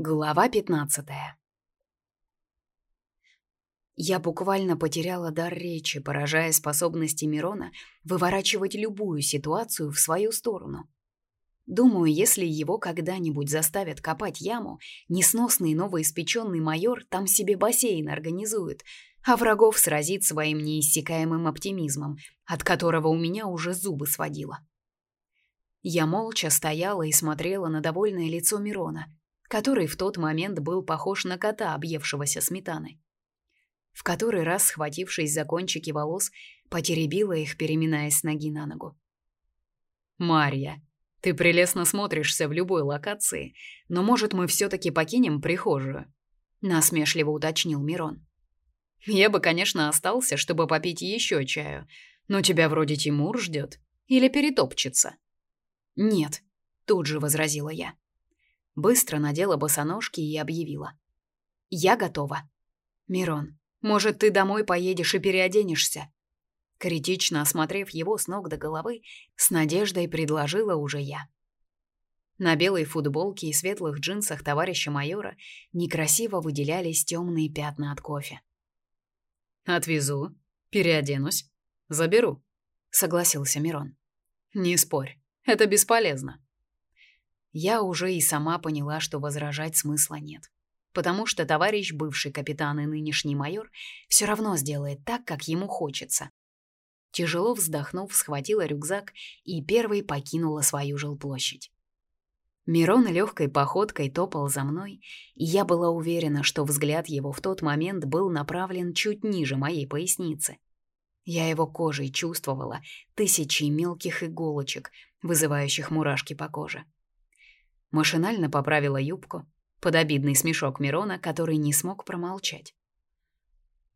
Глава 15 Я буквально потеряла дар речи, поражая способности Мирона выворачивать любую ситуацию в свою сторону. Думаю, если его когда-нибудь заставят копать яму, несносный новоиспеченный майор там себе бассейн организует, а врагов сразит своим неиссякаемым оптимизмом, от которого у меня уже зубы сводило. Я молча стояла и смотрела на довольное лицо Мирона — который в тот момент был похож на кота, объевшегося сметаны. В который раз, схватившись за кончики волос, потеребила их, переминаясь с ноги на ногу. «Марья, ты прелестно смотришься в любой локации, но, может, мы все-таки покинем прихожую?» — насмешливо уточнил Мирон. «Я бы, конечно, остался, чтобы попить еще чаю, но тебя вроде Тимур ждет или перетопчется». «Нет», — тут же возразила я. Быстро надела босоножки и объявила. «Я готова. Мирон, может, ты домой поедешь и переоденешься?» Критично осмотрев его с ног до головы, с надеждой предложила уже я. На белой футболке и светлых джинсах товарища майора некрасиво выделялись темные пятна от кофе. «Отвезу, переоденусь, заберу», — согласился Мирон. «Не спорь, это бесполезно я уже и сама поняла, что возражать смысла нет. Потому что товарищ, бывший капитан и нынешний майор, все равно сделает так, как ему хочется. Тяжело вздохнув, схватила рюкзак и первой покинула свою жилплощадь. Мирон легкой походкой топал за мной, и я была уверена, что взгляд его в тот момент был направлен чуть ниже моей поясницы. Я его кожей чувствовала тысячи мелких иголочек, вызывающих мурашки по коже. Машинально поправила юбку под обидный смешок Мирона, который не смог промолчать.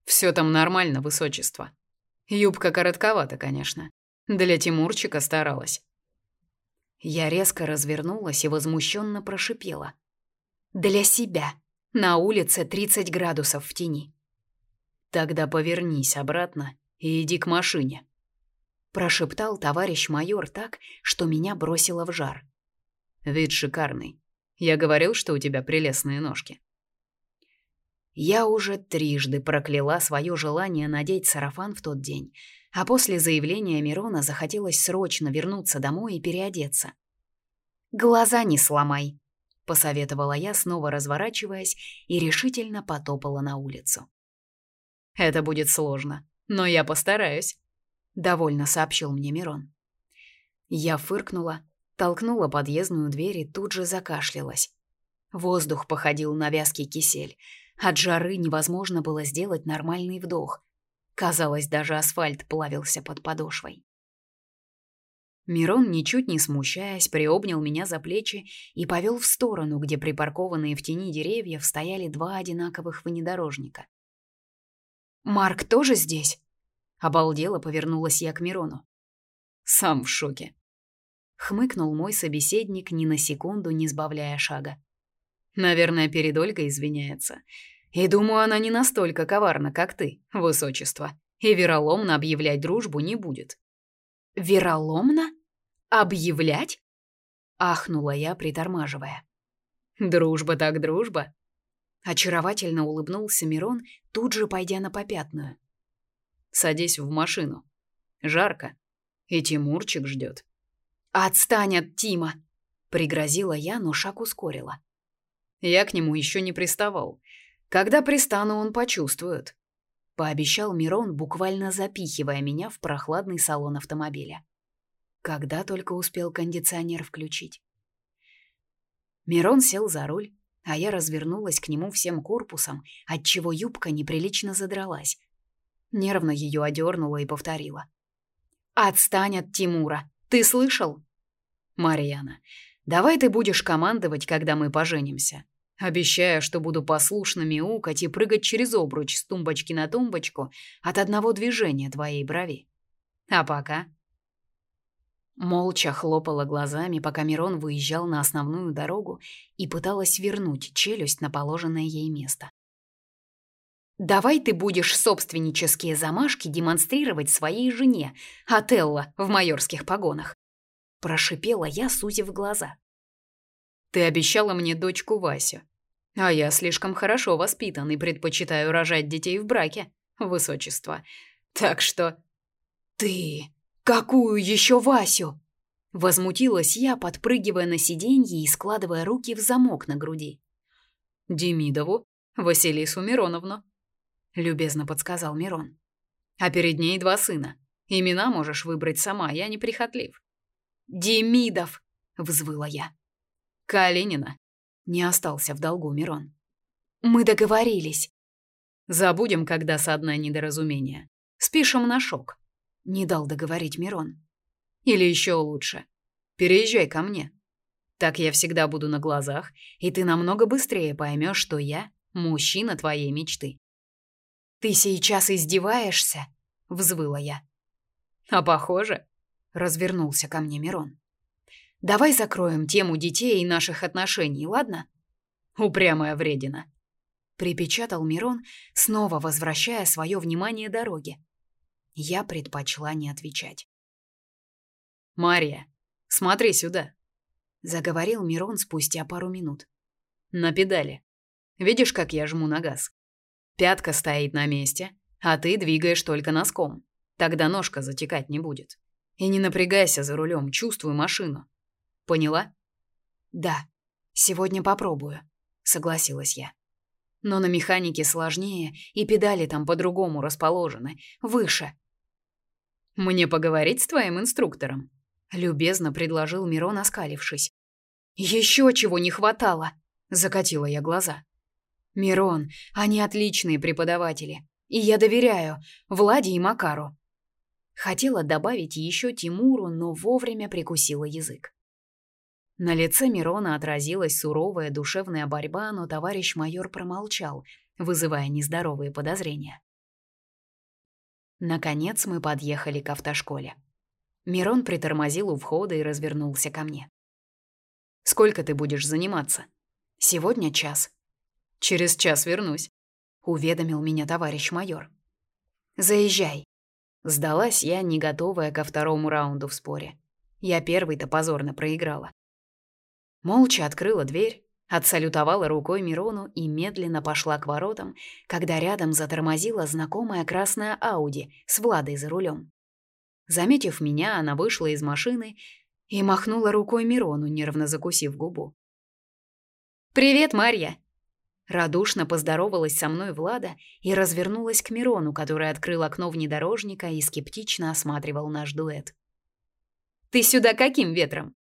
«Все там нормально, высочество. Юбка коротковата, конечно. Для Тимурчика старалась». Я резко развернулась и возмущенно прошипела. «Для себя. На улице 30 градусов в тени». «Тогда повернись обратно и иди к машине», — прошептал товарищ майор так, что меня бросило в жар. Вид шикарный. Я говорил, что у тебя прелестные ножки. Я уже трижды прокляла свое желание надеть сарафан в тот день, а после заявления Мирона захотелось срочно вернуться домой и переодеться. «Глаза не сломай», — посоветовала я, снова разворачиваясь, и решительно потопала на улицу. «Это будет сложно, но я постараюсь», — довольно сообщил мне Мирон. Я фыркнула, толкнула подъездную дверь и тут же закашлялась. Воздух походил на вязкий кисель. От жары невозможно было сделать нормальный вдох. Казалось, даже асфальт плавился под подошвой. Мирон, ничуть не смущаясь, приобнял меня за плечи и повел в сторону, где припаркованные в тени деревьев стояли два одинаковых внедорожника. «Марк тоже здесь?» Обалдела повернулась я к Мирону. «Сам в шоке», хмыкнул мой собеседник, ни на секунду не сбавляя шага. Наверное, перед Ольгой извиняется. И думаю, она не настолько коварна, как ты, высочество, и вероломно объявлять дружбу не будет. Вероломно? Объявлять? ахнула я, притормаживая. Дружба так дружба. Очаровательно улыбнулся Мирон, тут же пойдя на попятную. Садись в машину. Жарко, и Тимурчик ждет. «Отстань от Тима!» — пригрозила я, но шаг ускорила. Я к нему еще не приставал. Когда пристану, он почувствует. Пообещал Мирон, буквально запихивая меня в прохладный салон автомобиля. Когда только успел кондиционер включить. Мирон сел за руль, а я развернулась к нему всем корпусом, отчего юбка неприлично задралась. Нервно ее одернула и повторила. «Отстань от Тимура! Ты слышал? Марьяна, давай ты будешь командовать, когда мы поженимся. Обещаю, что буду послушно мяукать и прыгать через обруч с тумбочки на тумбочку от одного движения твоей брови. А пока... Молча хлопала глазами, пока Мирон выезжал на основную дорогу и пыталась вернуть челюсть на положенное ей место. Давай ты будешь собственнические замашки демонстрировать своей жене, Отелло в майорских погонах. Прошипела я, сузив глаза. Ты обещала мне дочку Васю. А я слишком хорошо воспитан и предпочитаю рожать детей в браке, высочество. Так что... Ты... Какую еще Васю? Возмутилась я, подпрыгивая на сиденье и складывая руки в замок на груди. Демидову, Василису Мироновну, любезно подсказал Мирон. А перед ней два сына. Имена можешь выбрать сама, я не прихотлив. Демидов, взвыла я. Калинина. Не остался в долгу Мирон. Мы договорились. Забудем, когда со дна недоразумения. Спишем на шок. Не дал договорить Мирон. Или еще лучше. Переезжай ко мне. Так я всегда буду на глазах, и ты намного быстрее поймешь, что я мужчина твоей мечты. Ты сейчас издеваешься? взвыла я. А похоже, развернулся ко мне Мирон. Давай закроем тему детей и наших отношений, ладно? Упрямая вредина. Припечатал Мирон, снова возвращая свое внимание дороге. Я предпочла не отвечать. «Мария, смотри сюда», — заговорил Мирон спустя пару минут. «На педали. Видишь, как я жму на газ? Пятка стоит на месте, а ты двигаешь только носком. Тогда ножка затекать не будет. И не напрягайся за рулем, чувствуй машину. Поняла? Да. Сегодня попробую, согласилась я. Но на механике сложнее, и педали там по-другому расположены, выше. Мне поговорить с твоим инструктором, любезно предложил Мирон, оскалившись. Еще чего не хватало, закатила я глаза. Мирон, они отличные преподаватели, и я доверяю Владе и Макару. Хотела добавить еще Тимуру, но вовремя прикусила язык. На лице Мирона отразилась суровая душевная борьба, но товарищ майор промолчал, вызывая нездоровые подозрения. Наконец мы подъехали к автошколе. Мирон притормозил у входа и развернулся ко мне. «Сколько ты будешь заниматься?» «Сегодня час». «Через час вернусь», — уведомил меня товарищ майор. «Заезжай». Сдалась я, не готовая ко второму раунду в споре. Я первый-то позорно проиграла. Молча открыла дверь, отсалютовала рукой Мирону и медленно пошла к воротам, когда рядом затормозила знакомая красная Ауди с Владой за рулем. Заметив меня, она вышла из машины и махнула рукой Мирону, нервно закусив губу. «Привет, Марья!» Радушно поздоровалась со мной Влада и развернулась к Мирону, который открыл окно внедорожника и скептично осматривал наш дуэт. «Ты сюда каким ветром?»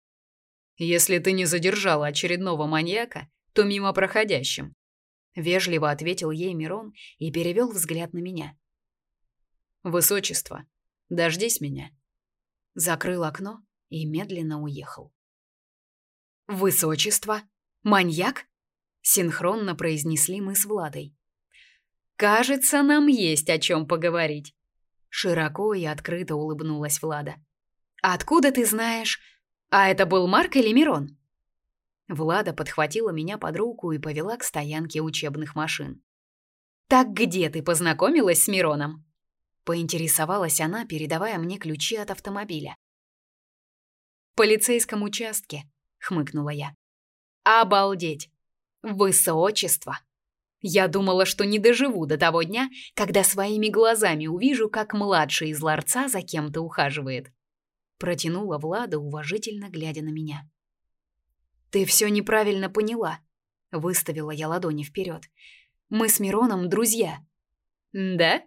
Если ты не задержала очередного маньяка, то мимо проходящим. Вежливо ответил ей Мирон и перевел взгляд на меня. Высочество, дождись меня. Закрыл окно и медленно уехал. Высочество? Маньяк? Синхронно произнесли мы с Владой. Кажется, нам есть о чем поговорить. Широко и открыто улыбнулась Влада. Откуда ты знаешь, «А это был Марк или Мирон?» Влада подхватила меня под руку и повела к стоянке учебных машин. «Так где ты познакомилась с Мироном?» Поинтересовалась она, передавая мне ключи от автомобиля. «В полицейском участке», — хмыкнула я. «Обалдеть! Высочество!» Я думала, что не доживу до того дня, когда своими глазами увижу, как младший из ларца за кем-то ухаживает протянула Влада, уважительно глядя на меня. Ты все неправильно поняла, выставила я ладони вперед. Мы с Мироном друзья. Да?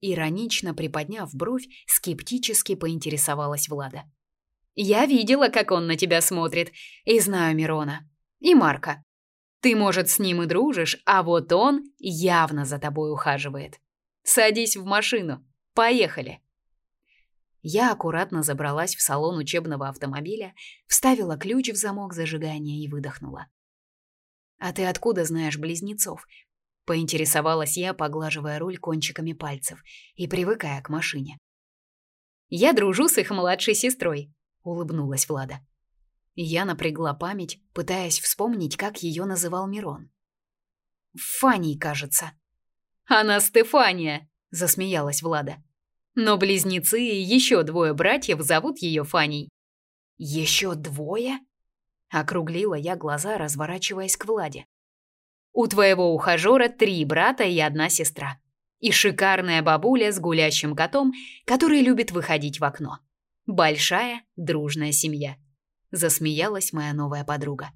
Иронично приподняв бровь, скептически поинтересовалась Влада. Я видела, как он на тебя смотрит, и знаю Мирона. И Марка. Ты, может, с ним и дружишь, а вот он явно за тобой ухаживает. Садись в машину. Поехали. Я аккуратно забралась в салон учебного автомобиля, вставила ключ в замок зажигания и выдохнула. «А ты откуда знаешь близнецов?» — поинтересовалась я, поглаживая руль кончиками пальцев и привыкая к машине. «Я дружу с их младшей сестрой», — улыбнулась Влада. Я напрягла память, пытаясь вспомнить, как ее называл Мирон. «Фаней, кажется». «Она Стефания», — засмеялась Влада. Но близнецы и еще двое братьев зовут ее Фаней. Еще двое? Округлила я глаза, разворачиваясь к Владе. У твоего ухажера три брата и одна сестра. И шикарная бабуля с гулящим котом, который любит выходить в окно. Большая, дружная семья. Засмеялась моя новая подруга.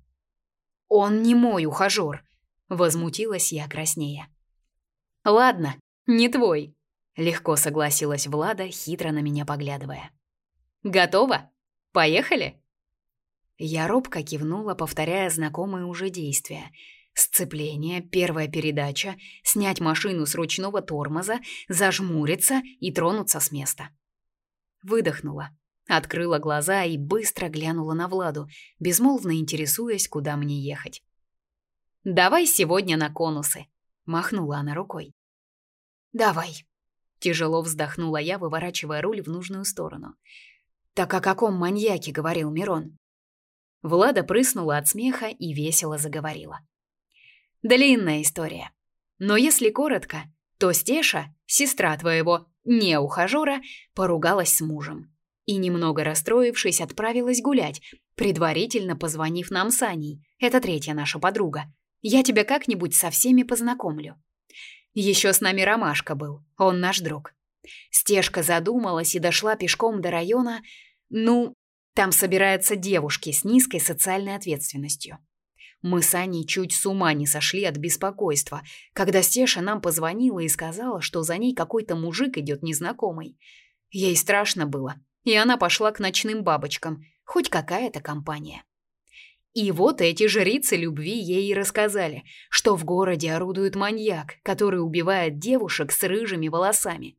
Он не мой ухажер, возмутилась я краснея. Ладно, не твой, легко согласилась Влада, хитро на меня поглядывая. Готово? Поехали? Я робко кивнула, повторяя знакомые уже действия. Сцепление, первая передача, снять машину с ручного тормоза, зажмуриться и тронуться с места. Выдохнула, открыла глаза и быстро глянула на Владу, безмолвно интересуясь, куда мне ехать. «Давай сегодня на конусы», — махнула она рукой. «Давай», — тяжело вздохнула я, выворачивая руль в нужную сторону. «Так о каком маньяке?» — говорил Мирон. Влада прыснула от смеха и весело заговорила. Длинная история. Но если коротко, то Стеша, сестра твоего неухажера, поругалась с мужем и, немного расстроившись, отправилась гулять, предварительно позвонив нам с Аней. Это третья наша подруга. Я тебя как-нибудь со всеми познакомлю. Еще с нами Ромашка был, он наш друг. Стежка задумалась и дошла пешком до района, ну, там собираются девушки с низкой социальной ответственностью. Мы с Аней чуть с ума не сошли от беспокойства, когда Стеша нам позвонила и сказала, что за ней какой-то мужик идет незнакомый. Ей страшно было, и она пошла к ночным бабочкам, хоть какая-то компания. И вот эти жрицы любви ей и рассказали, что в городе орудует маньяк, который убивает девушек с рыжими волосами.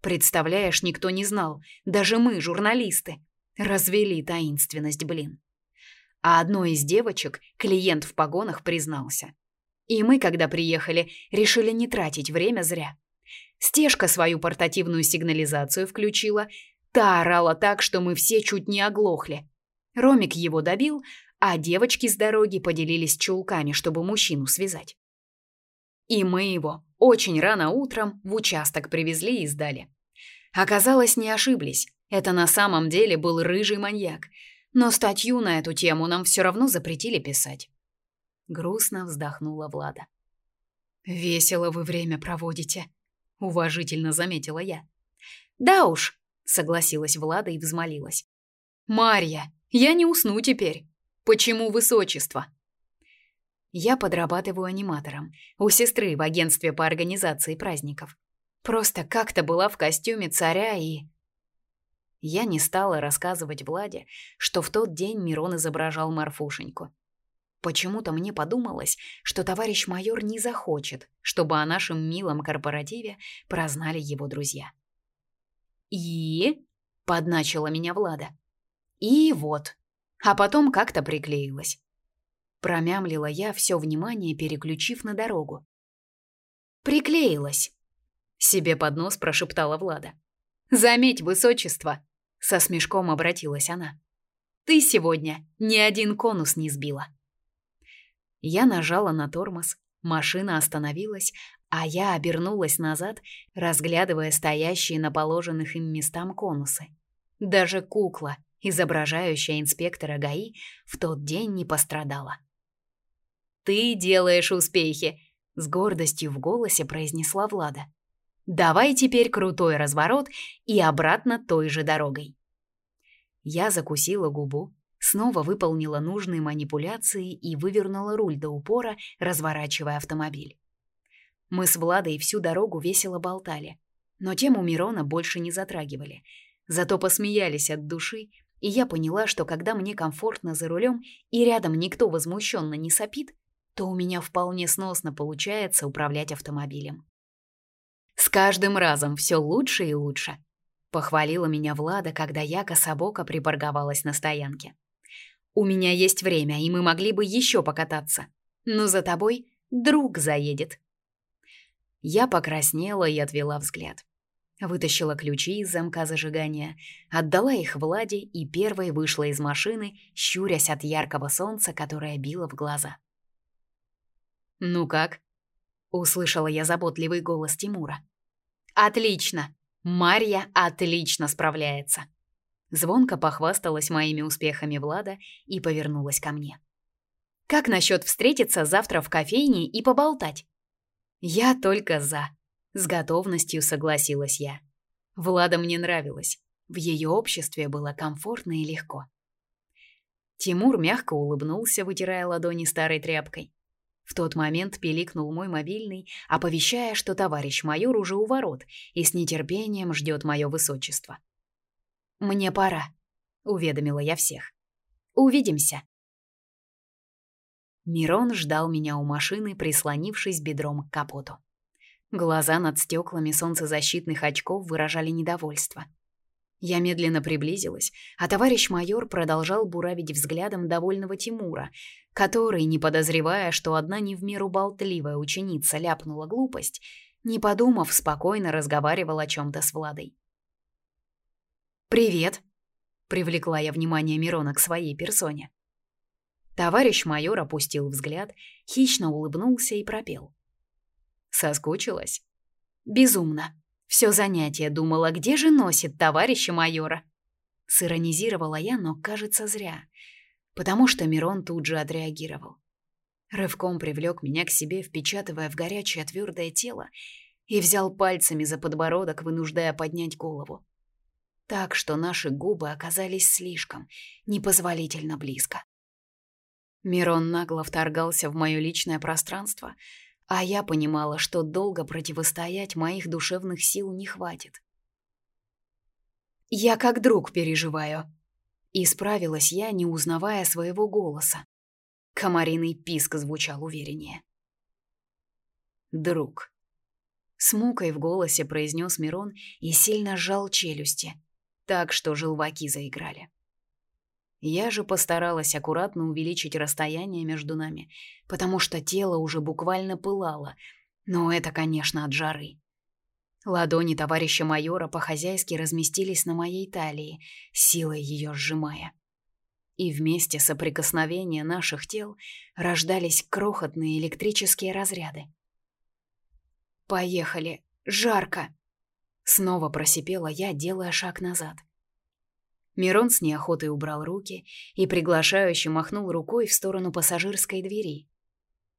Представляешь, никто не знал, даже мы, журналисты, развели таинственность, блин. А одной из девочек клиент в погонах признался. И мы, когда приехали, решили не тратить время зря. Стежка свою портативную сигнализацию включила. Та орала так, что мы все чуть не оглохли. Ромик его добил, а девочки с дороги поделились чулками, чтобы мужчину связать. И мы его очень рано утром в участок привезли и сдали. Оказалось, не ошиблись. Это на самом деле был рыжий маньяк – но статью на эту тему нам все равно запретили писать. Грустно вздохнула Влада. Весело вы время проводите, уважительно заметила я. Да уж, согласилась Влада и взмолилась. Марья, я не усну теперь. Почему высочество? Я подрабатываю аниматором у сестры в агентстве по организации праздников. Просто как-то была в костюме царя и я не стала рассказывать Владе, что в тот день Мирон изображал Марфушеньку. Почему-то мне подумалось, что товарищ майор не захочет, чтобы о нашем милом корпоративе прознали его друзья. «И?» — подначила меня Влада. «И вот». А потом как-то приклеилась. Промямлила я, все внимание переключив на дорогу. «Приклеилась», — себе под нос прошептала Влада. «Заметь, высочество, со смешком обратилась она. Ты сегодня ни один конус не сбила. Я нажала на тормоз, машина остановилась, а я обернулась назад, разглядывая стоящие на положенных им местам конусы. Даже кукла, изображающая инспектора ГАИ, в тот день не пострадала. «Ты делаешь успехи!» — с гордостью в голосе произнесла Влада. Давай теперь крутой разворот и обратно той же дорогой. Я закусила губу, снова выполнила нужные манипуляции и вывернула руль до упора, разворачивая автомобиль. Мы с Владой всю дорогу весело болтали, но тему Мирона больше не затрагивали. Зато посмеялись от души, и я поняла, что когда мне комфортно за рулем и рядом никто возмущенно не сопит, то у меня вполне сносно получается управлять автомобилем. С каждым разом все лучше и лучше. Похвалила меня Влада, когда я кособоко припарковалась на стоянке. У меня есть время, и мы могли бы еще покататься. Но за тобой друг заедет. Я покраснела и отвела взгляд. Вытащила ключи из замка зажигания, отдала их Владе и первой вышла из машины, щурясь от яркого солнца, которое било в глаза. «Ну как?» — услышала я заботливый голос Тимура. Отлично. Марья отлично справляется. Звонко похвасталась моими успехами Влада и повернулась ко мне. Как насчет встретиться завтра в кофейне и поболтать? Я только за. С готовностью согласилась я. Влада мне нравилась. В ее обществе было комфортно и легко. Тимур мягко улыбнулся, вытирая ладони старой тряпкой. В тот момент пиликнул мой мобильный, оповещая, что товарищ майор уже у ворот и с нетерпением ждет мое высочество. «Мне пора», — уведомила я всех. «Увидимся». Мирон ждал меня у машины, прислонившись бедром к капоту. Глаза над стеклами солнцезащитных очков выражали недовольство. Я медленно приблизилась, а товарищ майор продолжал буравить взглядом довольного Тимура, который, не подозревая, что одна не в меру болтливая ученица ляпнула глупость, не подумав, спокойно разговаривал о чем то с Владой. «Привет!» — привлекла я внимание Мирона к своей персоне. Товарищ майор опустил взгляд, хищно улыбнулся и пропел. Соскучилась? Безумно. Все занятие думала, где же носит товарища майора. Сиронизировала я, но, кажется, зря. Потому что Мирон тут же отреагировал. Рывком привлек меня к себе, впечатывая в горячее твердое тело, и взял пальцами за подбородок, вынуждая поднять голову. Так что наши губы оказались слишком, непозволительно близко. Мирон нагло вторгался в мое личное пространство, а я понимала, что долго противостоять моих душевных сил не хватит. «Я как друг переживаю», — исправилась я, не узнавая своего голоса. Комариный писк звучал увереннее. «Друг», — с мукой в голосе произнес Мирон и сильно сжал челюсти, так что желваки заиграли. Я же постаралась аккуратно увеличить расстояние между нами, потому что тело уже буквально пылало, но это, конечно, от жары. Ладони товарища майора по-хозяйски разместились на моей талии, силой ее сжимая. И вместе соприкосновения наших тел рождались крохотные электрические разряды. «Поехали! Жарко!» Снова просипела я, делая шаг назад. — Мирон с неохотой убрал руки и приглашающе махнул рукой в сторону пассажирской двери.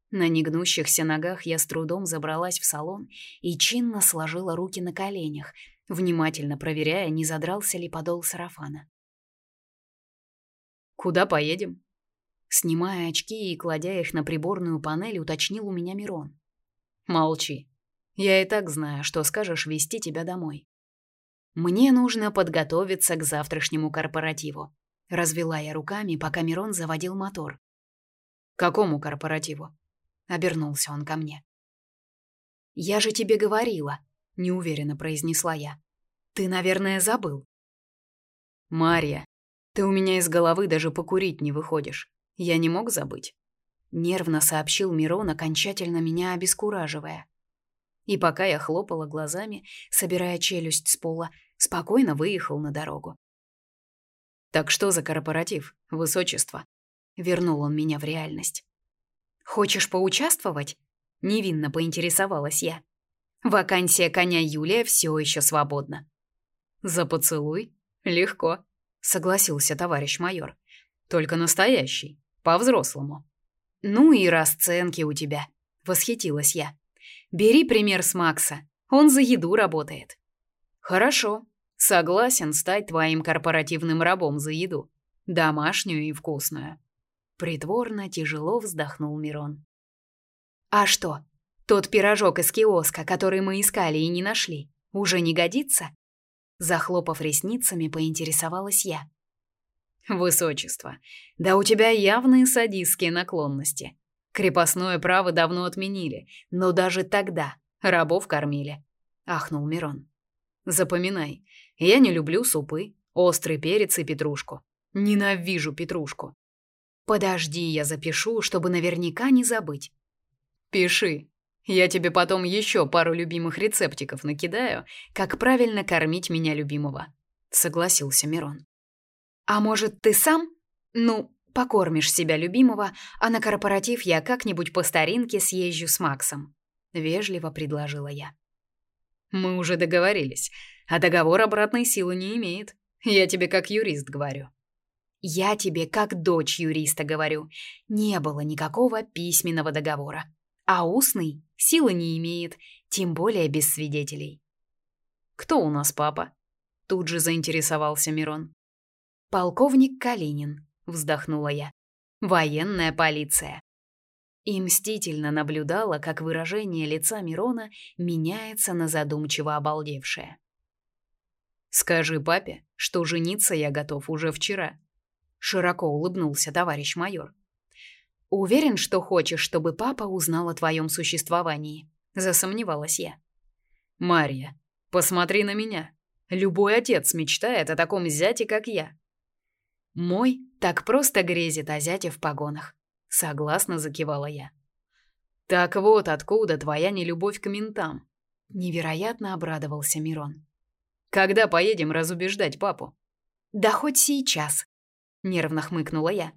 На негнущихся ногах я с трудом забралась в салон и чинно сложила руки на коленях, внимательно проверяя, не задрался ли подол сарафана. «Куда поедем?» Снимая очки и кладя их на приборную панель, уточнил у меня Мирон. «Молчи. Я и так знаю, что скажешь вести тебя домой». Мне нужно подготовиться к завтрашнему корпоративу. Развела я руками, пока Мирон заводил мотор. Какому корпоративу? Обернулся он ко мне. Я же тебе говорила, неуверенно произнесла я. Ты, наверное, забыл. Мария, ты у меня из головы даже покурить не выходишь. Я не мог забыть. Нервно сообщил Мирон, окончательно меня обескураживая. И пока я хлопала глазами, собирая челюсть с пола, спокойно выехал на дорогу. «Так что за корпоратив, высочество?» Вернул он меня в реальность. «Хочешь поучаствовать?» Невинно поинтересовалась я. Вакансия коня Юлия все еще свободна. «За поцелуй? Легко», — согласился товарищ майор. «Только настоящий, по-взрослому». «Ну и расценки у тебя», — восхитилась я. «Бери пример с Макса, он за еду работает». «Хорошо», Согласен стать твоим корпоративным рабом за еду. Домашнюю и вкусную. Притворно тяжело вздохнул Мирон. А что? Тот пирожок из киоска, который мы искали и не нашли, уже не годится? Захлопав ресницами, поинтересовалась я. Высочество, да у тебя явные садистские наклонности. Крепостное право давно отменили, но даже тогда рабов кормили, ахнул Мирон. Запоминай, я не люблю супы, острый перец и петрушку. Ненавижу петрушку. Подожди, я запишу, чтобы наверняка не забыть. Пиши. Я тебе потом еще пару любимых рецептиков накидаю, как правильно кормить меня любимого, согласился Мирон. А может, ты сам? Ну, покормишь себя любимого, а на корпоратив я как-нибудь по старинке съезжу с Максом, вежливо предложила я. Мы уже договорились, а договор обратной силы не имеет. Я тебе как юрист говорю. Я тебе как дочь юриста говорю. Не было никакого письменного договора. А устный силы не имеет, тем более без свидетелей. «Кто у нас папа?» Тут же заинтересовался Мирон. «Полковник Калинин», — вздохнула я. «Военная полиция». И мстительно наблюдала, как выражение лица Мирона меняется на задумчиво обалдевшее. «Скажи папе, что жениться я готов уже вчера», широко улыбнулся товарищ майор. Уверен, что хочешь, чтобы папа узнал о твоем существовании, засомневалась я. Марья, посмотри на меня. Любой отец мечтает о таком зяте, как я. Мой так просто грезит о зяте в погонах, согласно закивала я. Так вот откуда твоя нелюбовь к ментам. Невероятно обрадовался Мирон. Когда поедем разубеждать папу? Да хоть сейчас, нервно хмыкнула я.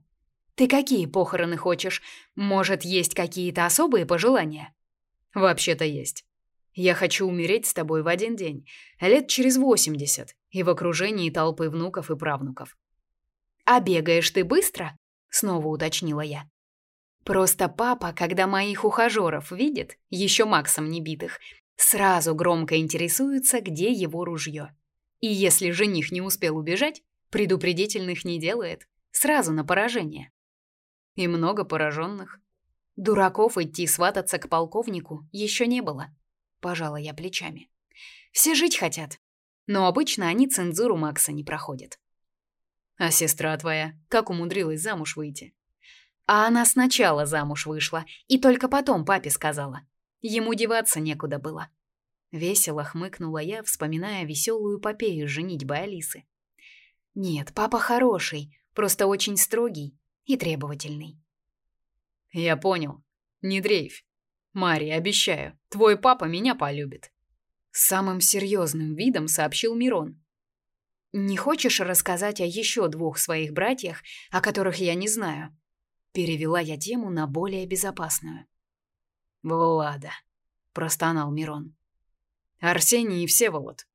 Ты какие похороны хочешь? Может, есть какие-то особые пожелания? Вообще-то есть. Я хочу умереть с тобой в один день, лет через восемьдесят, и в окружении толпы внуков и правнуков. А бегаешь ты быстро? снова уточнила я. Просто папа, когда моих ухажеров видит, еще Максом не битых, сразу громко интересуется, где его ружье. И если жених не успел убежать, Предупредительных не делает, сразу на поражение. И много пораженных. Дураков идти свататься к полковнику еще не было. Пожала я плечами. Все жить хотят, но обычно они цензуру Макса не проходят. А сестра твоя как умудрилась замуж выйти? А она сначала замуж вышла и только потом папе сказала. Ему деваться некуда было. Весело хмыкнула я, вспоминая веселую эпопею женитьбы Алисы. Нет, папа хороший, просто очень строгий и требовательный. Я понял. Не дрейфь. Мария, обещаю, твой папа меня полюбит. Самым серьезным видом сообщил Мирон. Не хочешь рассказать о еще двух своих братьях, о которых я не знаю? Перевела я тему на более безопасную. Влада, простонал Мирон. Арсений и Всеволод.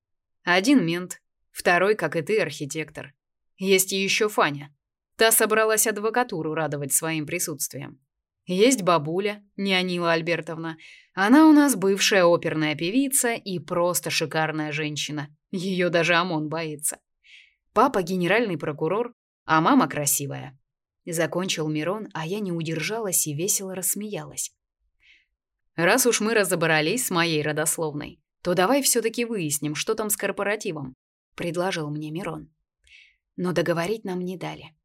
Один мент, Второй, как и ты, архитектор. Есть еще Фаня. Та собралась адвокатуру радовать своим присутствием. Есть бабуля, Неонила Альбертовна. Она у нас бывшая оперная певица и просто шикарная женщина. Ее даже ОМОН боится. Папа генеральный прокурор, а мама красивая. Закончил Мирон, а я не удержалась и весело рассмеялась. Раз уж мы разобрались с моей родословной, то давай все-таки выясним, что там с корпоративом предложил мне Мирон. Но договорить нам не дали.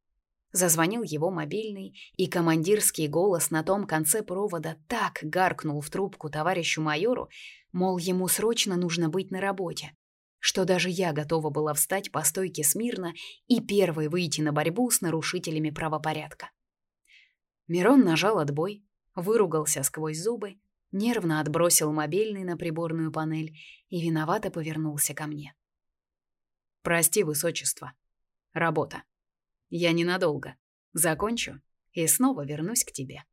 Зазвонил его мобильный, и командирский голос на том конце провода так гаркнул в трубку товарищу майору, мол, ему срочно нужно быть на работе, что даже я готова была встать по стойке смирно и первой выйти на борьбу с нарушителями правопорядка. Мирон нажал отбой, выругался сквозь зубы, нервно отбросил мобильный на приборную панель и виновато повернулся ко мне. Прости, высочество. Работа. Я ненадолго. Закончу и снова вернусь к тебе.